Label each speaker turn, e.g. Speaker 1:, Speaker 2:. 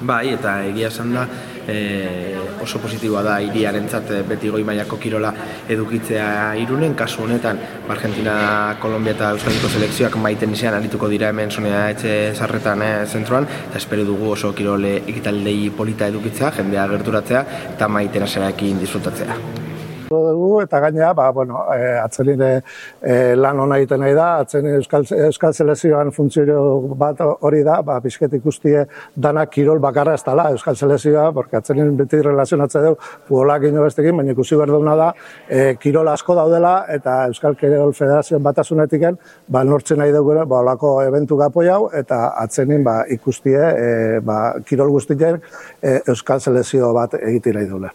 Speaker 1: Bai, eta egia esan da e, oso positiboa da iriarentzat beti goi mailako kirola edukitzea irunen, kasu honetan Argentina, Kolombia eta Euskadiko selekzioak maiten izan arituko dira hemen sonea etxe sarretan e, zentruan, eta espero dugu oso kirole ekitaldei polita edukitzea, jendea gerturatzea eta maiten aseraekin disfrutatzea
Speaker 2: dugu eta gainea ba bueno e, atzelire e, lan ona egiten nahi da atzen euskal euskal selekzioan funtzio bat hori da ba bizket ikustie dana kirol bakarra ez dela euskal selekzioa porque atzelin beti relazionatze du futbolak ino bestekin baina ikusi behar duguna da e, kirol asko daudela eta euskal kirol federazioan batasunetiken ba nortzen nahi dugu ba holako eventu gapoi hau eta atzenin ba ikustie e, ba kirol guztien e, euskal selekzio bat egiten nahi duela